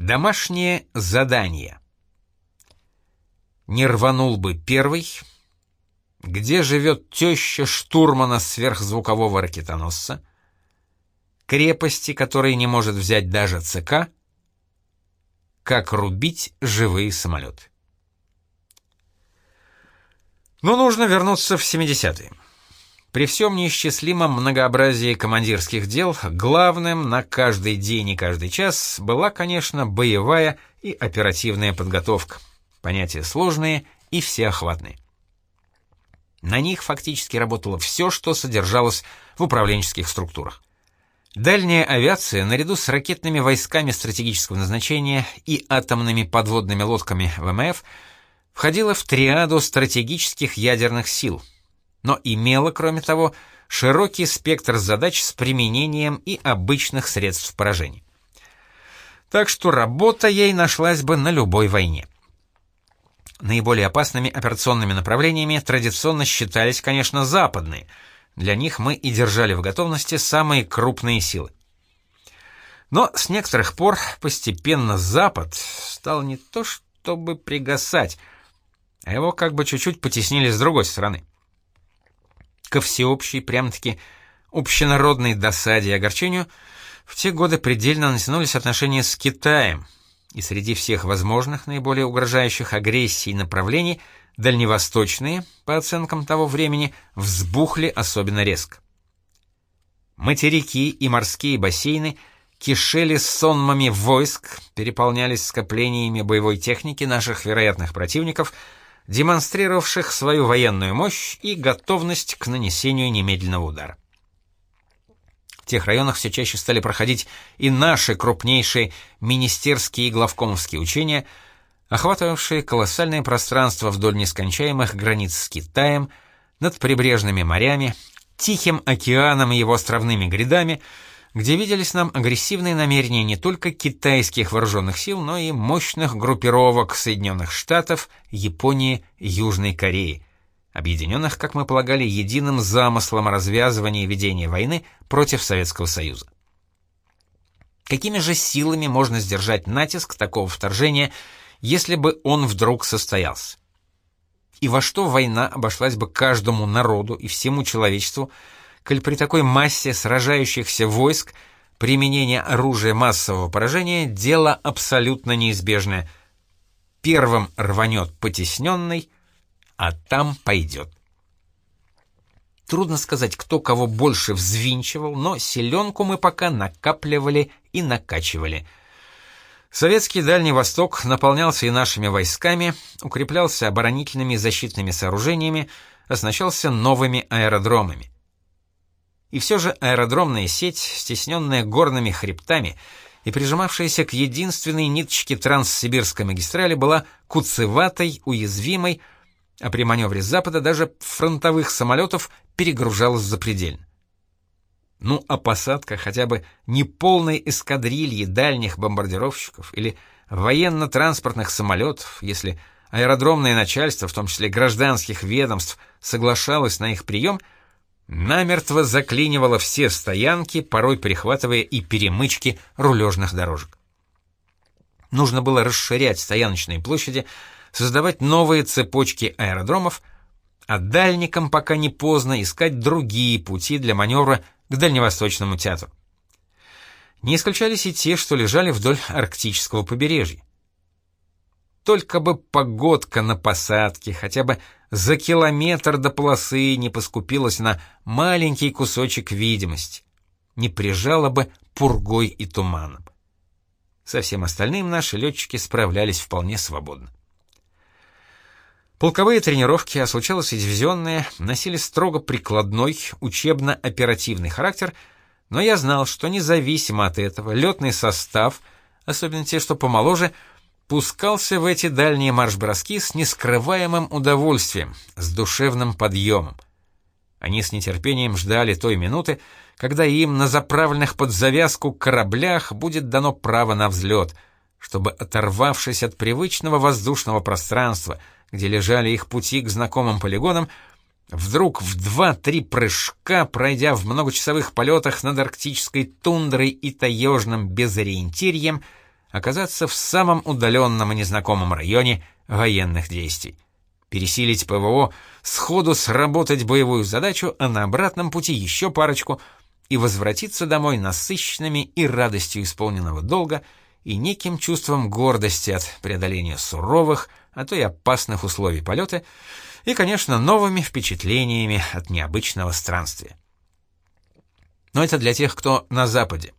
Домашнее задание. Не рванул бы первый. Где живет теща штурмана сверхзвукового ракетоносца? Крепости, которые не может взять даже ЦК. Как рубить живые самолеты. Но нужно вернуться в 70-е. При всем неисчислимом многообразии командирских дел главным на каждый день и каждый час была, конечно, боевая и оперативная подготовка. Понятия сложные и всеохватные. На них фактически работало все, что содержалось в управленческих структурах. Дальняя авиация, наряду с ракетными войсками стратегического назначения и атомными подводными лодками ВМФ, входила в триаду стратегических ядерных сил — но имела, кроме того, широкий спектр задач с применением и обычных средств поражения. Так что работа ей нашлась бы на любой войне. Наиболее опасными операционными направлениями традиционно считались, конечно, западные. Для них мы и держали в готовности самые крупные силы. Но с некоторых пор постепенно Запад стал не то чтобы пригасать, а его как бы чуть-чуть потеснили с другой стороны ко всеобщей, прям-таки общенародной досаде и огорчению, в те годы предельно натянулись отношения с Китаем, и среди всех возможных наиболее угрожающих агрессий направлений дальневосточные, по оценкам того времени, взбухли особенно резко. Материки и морские бассейны кишели сонмами войск, переполнялись скоплениями боевой техники наших вероятных противников — демонстрировавших свою военную мощь и готовность к нанесению немедленного удара. В тех районах все чаще стали проходить и наши крупнейшие министерские и главкомовские учения, охватывавшие колоссальное пространство вдоль нескончаемых границ с Китаем, над прибрежными морями, Тихим океаном и его островными грядами — где виделись нам агрессивные намерения не только китайских вооруженных сил, но и мощных группировок Соединенных Штатов, Японии, Южной Кореи, объединенных, как мы полагали, единым замыслом развязывания и ведения войны против Советского Союза. Какими же силами можно сдержать натиск такого вторжения, если бы он вдруг состоялся? И во что война обошлась бы каждому народу и всему человечеству, коль при такой массе сражающихся войск применение оружия массового поражения — дело абсолютно неизбежное. Первым рванет потесненный, а там пойдет. Трудно сказать, кто кого больше взвинчивал, но селенку мы пока накапливали и накачивали. Советский Дальний Восток наполнялся и нашими войсками, укреплялся оборонительными защитными сооружениями, оснащался новыми аэродромами. И все же аэродромная сеть, стесненная горными хребтами и прижимавшаяся к единственной ниточке Транссибирской магистрали, была куцеватой, уязвимой, а при маневре запада даже фронтовых самолетов перегружалась запредельно. Ну, а посадка хотя бы неполной эскадрильи дальних бомбардировщиков или военно-транспортных самолетов, если аэродромное начальство, в том числе гражданских ведомств, соглашалось на их прием — намертво заклинивала все стоянки, порой прихватывая и перемычки рулежных дорожек. Нужно было расширять стояночные площади, создавать новые цепочки аэродромов, а дальникам пока не поздно искать другие пути для маневра к Дальневосточному театру. Не исключались и те, что лежали вдоль арктического побережья. Только бы погодка на посадке, хотя бы за километр до полосы не поскупилась на маленький кусочек видимости, не прижала бы пургой и туманом. Со всем остальным наши летчики справлялись вполне свободно. Полковые тренировки, а случалось и дивизионные, носили строго прикладной, учебно-оперативный характер, но я знал, что независимо от этого летный состав, особенно те, что помоложе, — пускался в эти дальние марш-броски с нескрываемым удовольствием, с душевным подъемом. Они с нетерпением ждали той минуты, когда им на заправленных под завязку кораблях будет дано право на взлет, чтобы, оторвавшись от привычного воздушного пространства, где лежали их пути к знакомым полигонам, вдруг в два-три прыжка, пройдя в многочасовых полетах над арктической тундрой и таежным безориентирьем, оказаться в самом удаленном и незнакомом районе военных действий. Пересилить ПВО, сходу сработать боевую задачу, а на обратном пути еще парочку и возвратиться домой насыщенными и радостью исполненного долга и неким чувством гордости от преодоления суровых, а то и опасных условий полета, и, конечно, новыми впечатлениями от необычного странствия. Но это для тех, кто на Западе.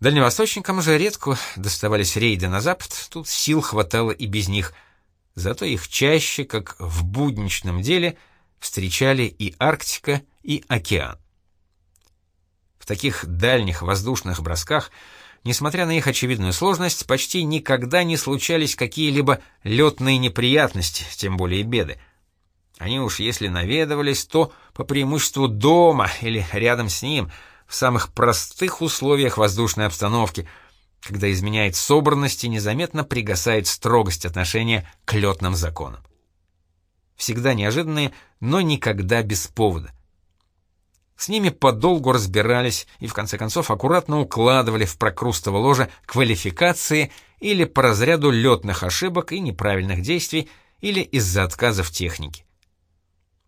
Дальневосточникам же редко доставались рейды на Запад, тут сил хватало и без них, зато их чаще, как в будничном деле, встречали и Арктика, и океан. В таких дальних воздушных бросках, несмотря на их очевидную сложность, почти никогда не случались какие-либо летные неприятности, тем более беды. Они уж если наведывались, то по преимуществу дома или рядом с ним, в самых простых условиях воздушной обстановки, когда изменяет собранность и незаметно пригасает строгость отношения к летным законам. Всегда неожиданные, но никогда без повода. С ними подолгу разбирались и в конце концов аккуратно укладывали в прокрустово ложе квалификации или по разряду летных ошибок и неправильных действий или из-за отказов техники.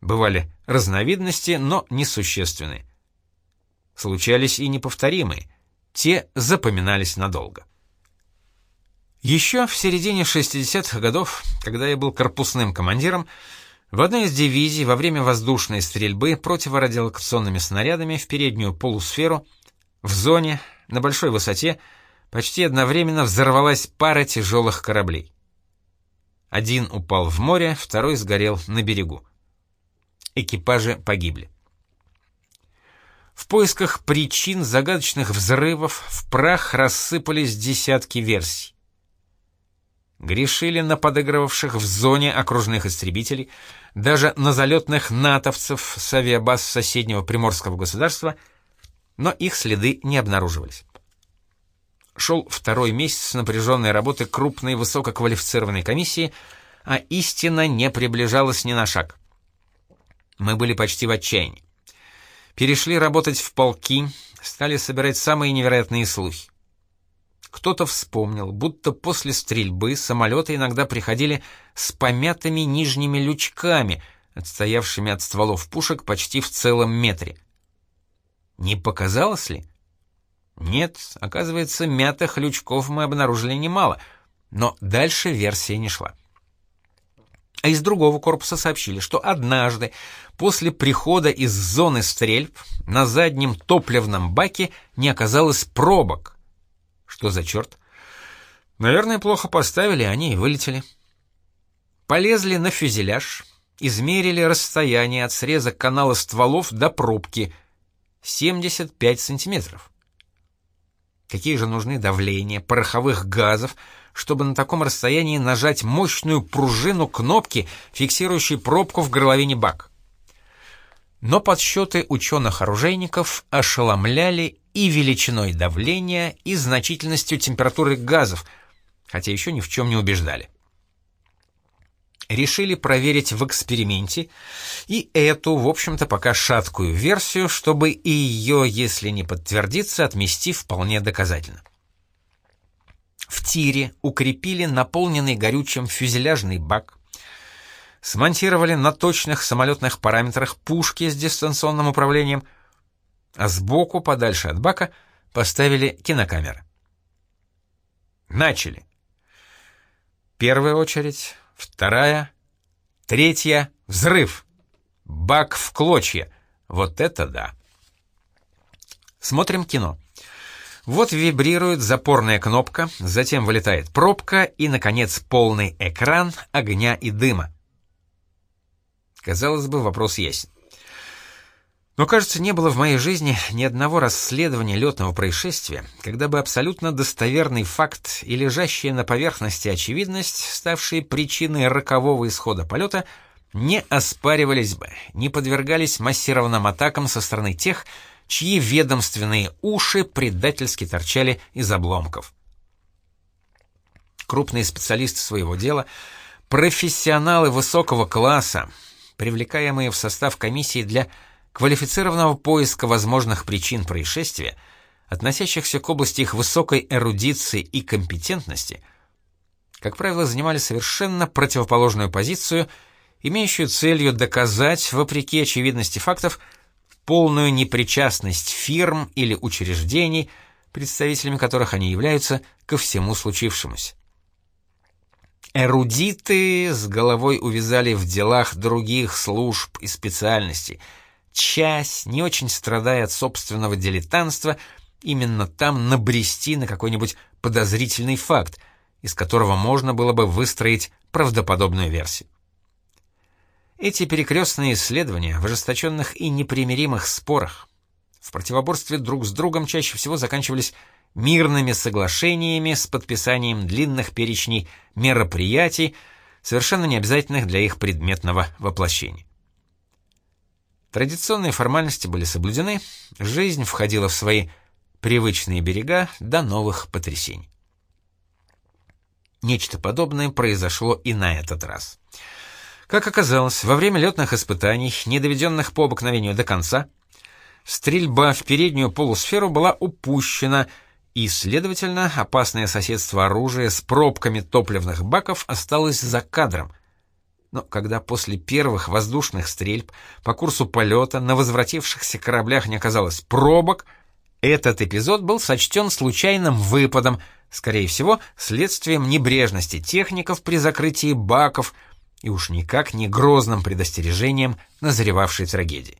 Бывали разновидности, но несущественные. Случались и неповторимые. Те запоминались надолго. Еще в середине 60-х годов, когда я был корпусным командиром, в одной из дивизий во время воздушной стрельбы противорадиолокационными снарядами в переднюю полусферу в зоне на большой высоте почти одновременно взорвалась пара тяжелых кораблей. Один упал в море, второй сгорел на берегу экипажи погибли. В поисках причин загадочных взрывов в прах рассыпались десятки версий. Грешили на подыгрывавших в зоне окружных истребителей, даже на залетных натовцев с авиабаз соседнего приморского государства, но их следы не обнаруживались. Шел второй месяц напряженной работы крупной высококвалифицированной комиссии, а истина не приближалась ни на шаг. Мы были почти в отчаянии. Перешли работать в полки, стали собирать самые невероятные слухи. Кто-то вспомнил, будто после стрельбы самолеты иногда приходили с помятыми нижними лючками, отстоявшими от стволов пушек почти в целом метре. Не показалось ли? Нет, оказывается, мятых лючков мы обнаружили немало, но дальше версия не шла. А из другого корпуса сообщили, что однажды после прихода из зоны стрельб на заднем топливном баке не оказалось пробок. Что за черт? Наверное, плохо поставили, они и вылетели. Полезли на фюзеляж, измерили расстояние от среза канала стволов до пробки — 75 сантиметров. Какие же нужны давления, пороховых газов, чтобы на таком расстоянии нажать мощную пружину кнопки, фиксирующей пробку в горловине бак. Но подсчеты ученых-оружейников ошеломляли и величиной давления, и значительностью температуры газов, хотя еще ни в чем не убеждали. Решили проверить в эксперименте и эту, в общем-то, пока шаткую версию, чтобы и ее, если не подтвердится, отмести вполне доказательно. В тире укрепили наполненный горючим фюзеляжный бак, смонтировали на точных самолетных параметрах пушки с дистанционным управлением, а сбоку, подальше от бака, поставили кинокамеры. Начали. Первая очередь, вторая, третья — взрыв. Бак в клочья. Вот это да. Смотрим кино. Вот вибрирует запорная кнопка, затем вылетает пробка и, наконец, полный экран огня и дыма. Казалось бы, вопрос ясен. Но, кажется, не было в моей жизни ни одного расследования летного происшествия, когда бы абсолютно достоверный факт и лежащая на поверхности очевидность, ставшие причиной рокового исхода полета, не оспаривались бы, не подвергались массированным атакам со стороны тех, чьи ведомственные уши предательски торчали из обломков. Крупные специалисты своего дела, профессионалы высокого класса, привлекаемые в состав комиссии для квалифицированного поиска возможных причин происшествия, относящихся к области их высокой эрудиции и компетентности, как правило, занимали совершенно противоположную позицию, имеющую целью доказать, вопреки очевидности фактов, полную непричастность фирм или учреждений, представителями которых они являются, ко всему случившемуся. Эрудиты с головой увязали в делах других служб и специальностей. Часть, не очень страдая от собственного дилетантства, именно там набрести на какой-нибудь подозрительный факт, из которого можно было бы выстроить правдоподобную версию. Эти перекрестные исследования в ожесточенных и непримиримых спорах, в противоборстве друг с другом чаще всего заканчивались мирными соглашениями с подписанием длинных перечней мероприятий, совершенно необязательных для их предметного воплощения. Традиционные формальности были соблюдены, жизнь входила в свои привычные берега до новых потрясений. Нечто подобное произошло и на этот раз — как оказалось, во время летных испытаний, не доведенных по обыкновению до конца, стрельба в переднюю полусферу была упущена, и, следовательно, опасное соседство оружия с пробками топливных баков осталось за кадром. Но когда после первых воздушных стрельб по курсу полета на возвратившихся кораблях не оказалось пробок, этот эпизод был сочтен случайным выпадом, скорее всего, следствием небрежности техников при закрытии баков — и уж никак не грозным предостережением назревавшей трагедии.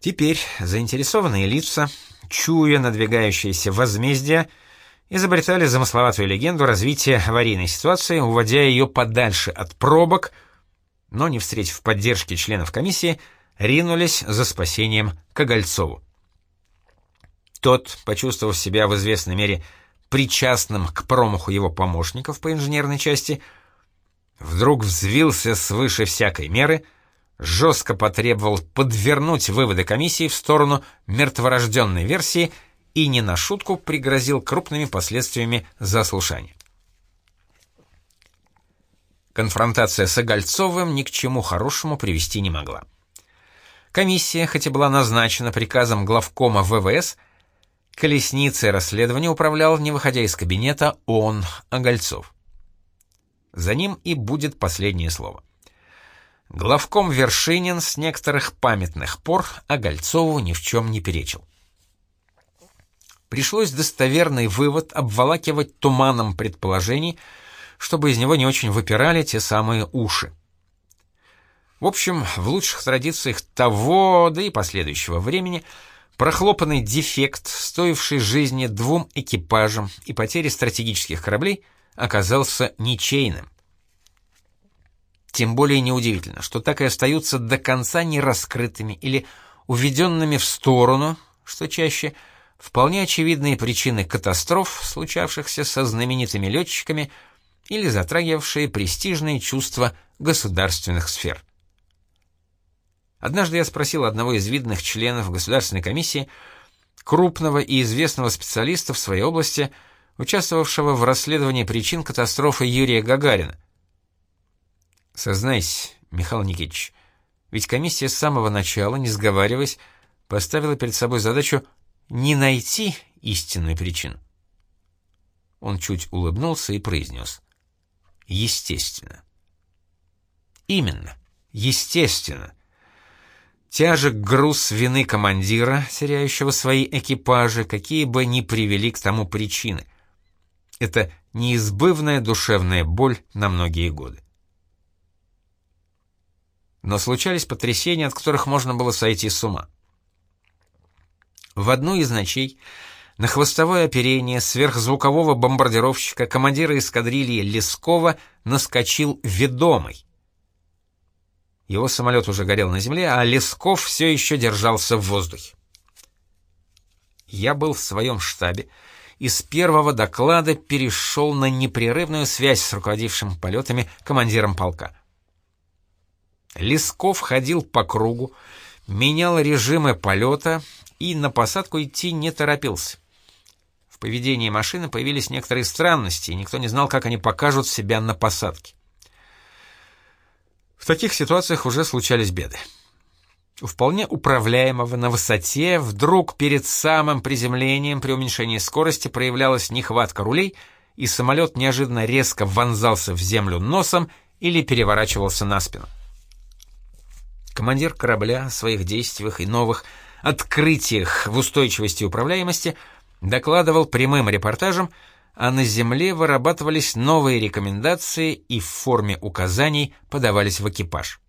Теперь заинтересованные лица, чуя надвигающееся возмездие, изобретали замысловатую легенду развития аварийной ситуации, уводя ее подальше от пробок, но, не встретив поддержки членов комиссии, ринулись за спасением Когольцову. Тот, почувствовав себя в известной мере причастным к промаху его помощников по инженерной части, — вдруг взвился свыше всякой меры, жестко потребовал подвернуть выводы комиссии в сторону мертворожденной версии и не на шутку пригрозил крупными последствиями за слушание. Конфронтация с Огольцовым ни к чему хорошему привести не могла. Комиссия, хоть и была назначена приказом главкома ВВС, колесницей расследования управлял, не выходя из кабинета, он, Огольцов. За ним и будет последнее слово. Главком Вершинин с некоторых памятных пор Огольцову ни в чем не перечил. Пришлось достоверный вывод обволакивать туманом предположений, чтобы из него не очень выпирали те самые уши. В общем, в лучших традициях того, да и последующего времени, прохлопанный дефект, стоивший жизни двум экипажам и потери стратегических кораблей — оказался ничейным. Тем более неудивительно, что так и остаются до конца нераскрытыми или уведенными в сторону, что чаще, вполне очевидные причины катастроф, случавшихся со знаменитыми летчиками или затрагивавшие престижные чувства государственных сфер. Однажды я спросил одного из видных членов Государственной комиссии, крупного и известного специалиста в своей области, участвовавшего в расследовании причин катастрофы Юрия Гагарина. Сознайся, Михаил Никитич, ведь комиссия с самого начала, не сговариваясь, поставила перед собой задачу не найти истинную причину. Он чуть улыбнулся и произнес. Естественно. Именно. Естественно. Тяжек груз вины командира, теряющего свои экипажи, какие бы ни привели к тому причины — это неизбывная душевная боль на многие годы. Но случались потрясения, от которых можно было сойти с ума. В одну из ночей на хвостовое оперение сверхзвукового бомбардировщика командира эскадрильи Лескова наскочил ведомый. Его самолет уже горел на земле, а Лесков все еще держался в воздухе. Я был в своем штабе, из первого доклада перешел на непрерывную связь с руководившим полетами командиром полка. Лесков ходил по кругу, менял режимы полета и на посадку идти не торопился. В поведении машины появились некоторые странности, и никто не знал, как они покажут себя на посадке. В таких ситуациях уже случались беды. Вполне управляемого на высоте вдруг перед самым приземлением при уменьшении скорости проявлялась нехватка рулей, и самолет неожиданно резко вонзался в землю носом или переворачивался на спину. Командир корабля о своих действиях и новых открытиях в устойчивости управляемости докладывал прямым репортажем, а на земле вырабатывались новые рекомендации и в форме указаний подавались в экипаж.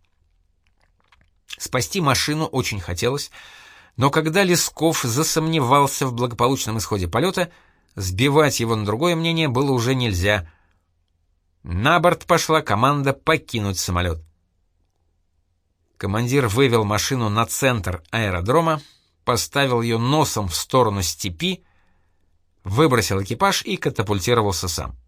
Спасти машину очень хотелось, но когда Лесков засомневался в благополучном исходе полета, сбивать его на другое мнение было уже нельзя. На борт пошла команда покинуть самолет. Командир вывел машину на центр аэродрома, поставил ее носом в сторону степи, выбросил экипаж и катапультировался сам.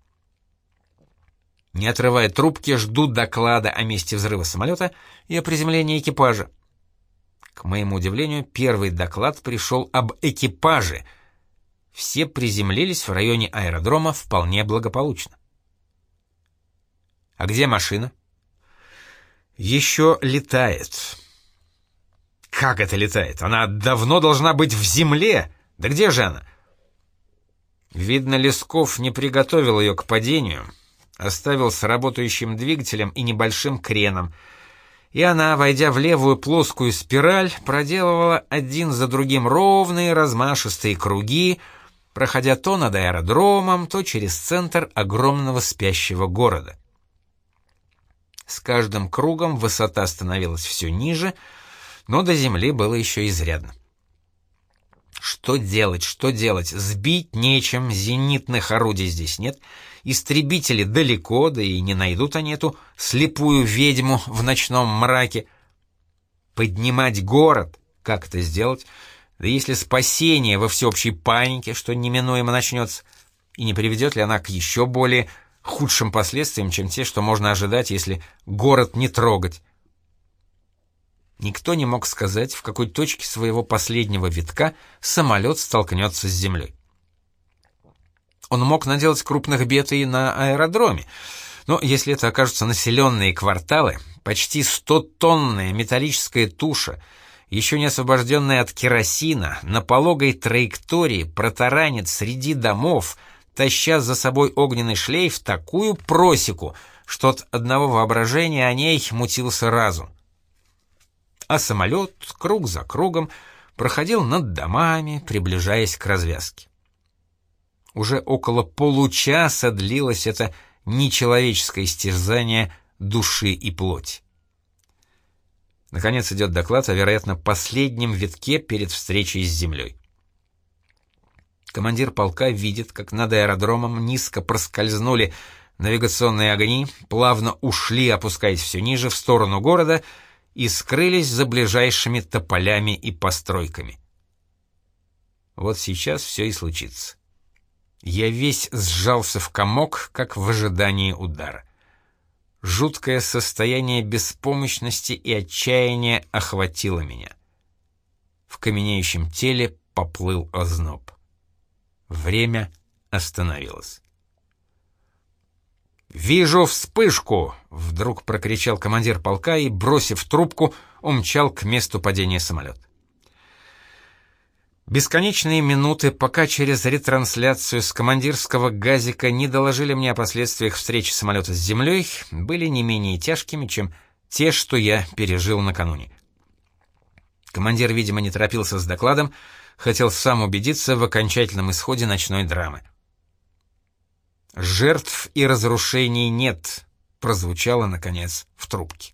Не отрывая трубки, жду доклада о месте взрыва самолета и о приземлении экипажа. К моему удивлению, первый доклад пришел об экипаже. Все приземлились в районе аэродрома вполне благополучно. «А где машина?» еще летает. Как это летает? Она давно должна быть в земле. Да где же она? Видно, Лесков не приготовил ее к падению, оставил с работающим двигателем и небольшим креном. И она, войдя в левую плоскую спираль, проделывала один за другим ровные размашистые круги, проходя то над аэродромом, то через центр огромного спящего города. С каждым кругом высота становилась все ниже, но до земли было еще изрядно. Что делать, что делать? Сбить нечем, зенитных орудий здесь нет, истребители далеко, да и не найдут они эту слепую ведьму в ночном мраке. Поднимать город, как это сделать? Да если спасение во всеобщей панике, что неминуемо начнется, и не приведет ли она к еще более худшим последствиям, чем те, что можно ожидать, если город не трогать. Никто не мог сказать, в какой точке своего последнего витка самолет столкнется с землей. Он мог наделать крупных бед и на аэродроме, но если это окажутся населенные кварталы, почти 100-тонная металлическая туша, еще не освобожденная от керосина, на пологой траектории протаранит среди домов — таща за собой огненный шлейф такую просеку, что от одного воображения о ней мутился разум. А самолет круг за кругом проходил над домами, приближаясь к развязке. Уже около получаса длилось это нечеловеческое истязание души и плоти. Наконец идет доклад о, вероятно, последнем витке перед встречей с землей. Командир полка видит, как над аэродромом низко проскользнули навигационные огни, плавно ушли, опускаясь все ниже, в сторону города и скрылись за ближайшими тополями и постройками. Вот сейчас все и случится. Я весь сжался в комок, как в ожидании удара. Жуткое состояние беспомощности и отчаяния охватило меня. В каменеющем теле поплыл озноб. Время остановилось. «Вижу вспышку!» — вдруг прокричал командир полка и, бросив трубку, умчал к месту падения самолета. Бесконечные минуты, пока через ретрансляцию с командирского газика не доложили мне о последствиях встречи самолета с землей, были не менее тяжкими, чем те, что я пережил накануне. Командир, видимо, не торопился с докладом, хотел сам убедиться в окончательном исходе ночной драмы. «Жертв и разрушений нет», — прозвучало, наконец, в трубке.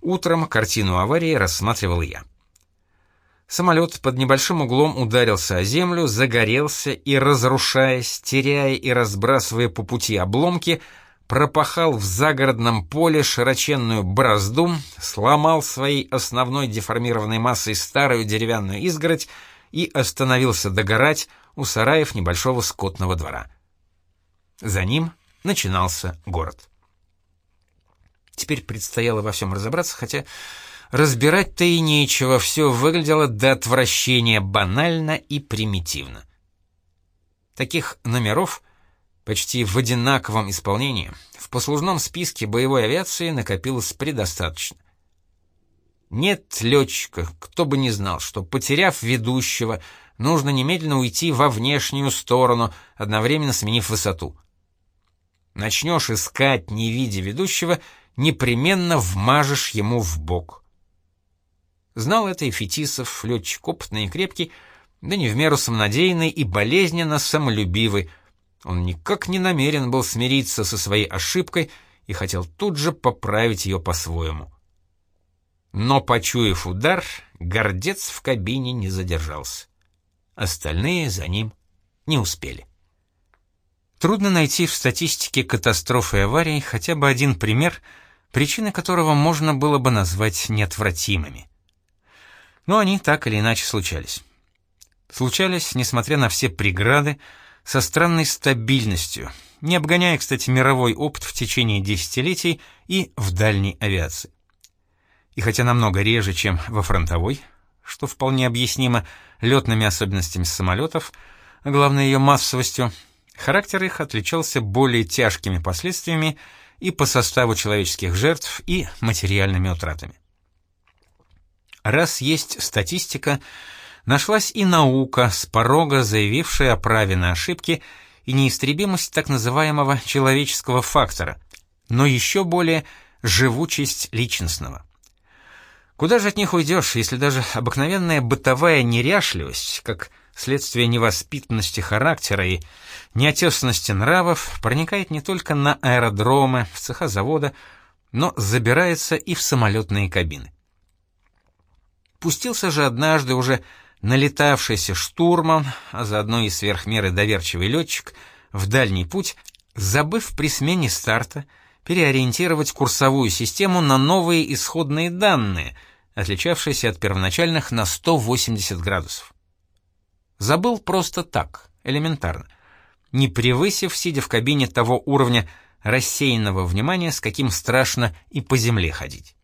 Утром картину аварии рассматривал я. Самолет под небольшим углом ударился о землю, загорелся и, разрушаясь, теряя и разбрасывая по пути обломки, пропахал в загородном поле широченную борозду, сломал своей основной деформированной массой старую деревянную изгородь и остановился догорать у сараев небольшого скотного двора. За ним начинался город. Теперь предстояло во всем разобраться, хотя разбирать-то и нечего, все выглядело до отвращения банально и примитивно. Таких номеров — почти в одинаковом исполнении, в послужном списке боевой авиации накопилось предостаточно. Нет летчика, кто бы не знал, что, потеряв ведущего, нужно немедленно уйти во внешнюю сторону, одновременно сменив высоту. Начнешь искать, не видя ведущего, непременно вмажешь ему в бок. Знал это и Фетисов, летчик опытный и крепкий, да не в меру самонадеянный и болезненно самолюбивый. Он никак не намерен был смириться со своей ошибкой и хотел тут же поправить ее по-своему. Но, почуяв удар, гордец в кабине не задержался. Остальные за ним не успели. Трудно найти в статистике катастроф и аварий хотя бы один пример, причины которого можно было бы назвать неотвратимыми. Но они так или иначе случались. Случались, несмотря на все преграды, со странной стабильностью, не обгоняя, кстати, мировой опыт в течение десятилетий и в дальней авиации. И хотя намного реже, чем во фронтовой, что вполне объяснимо летными особенностями самолетов, а главное ее массовостью, характер их отличался более тяжкими последствиями и по составу человеческих жертв, и материальными утратами. Раз есть статистика, нашлась и наука, с порога заявившая о праве на ошибки и неистребимость так называемого человеческого фактора, но еще более живучесть личностного. Куда же от них уйдешь, если даже обыкновенная бытовая неряшливость, как следствие невоспитанности характера и неотесанности нравов, проникает не только на аэродромы, в цеха завода, но забирается и в самолетные кабины. Пустился же однажды уже налетавшийся штурман, а заодно и сверхмеры доверчивый летчик, в дальний путь, забыв при смене старта переориентировать курсовую систему на новые исходные данные — отличавшийся от первоначальных на 180 градусов. Забыл просто так, элементарно, не превысив, сидя в кабине того уровня рассеянного внимания, с каким страшно и по земле ходить.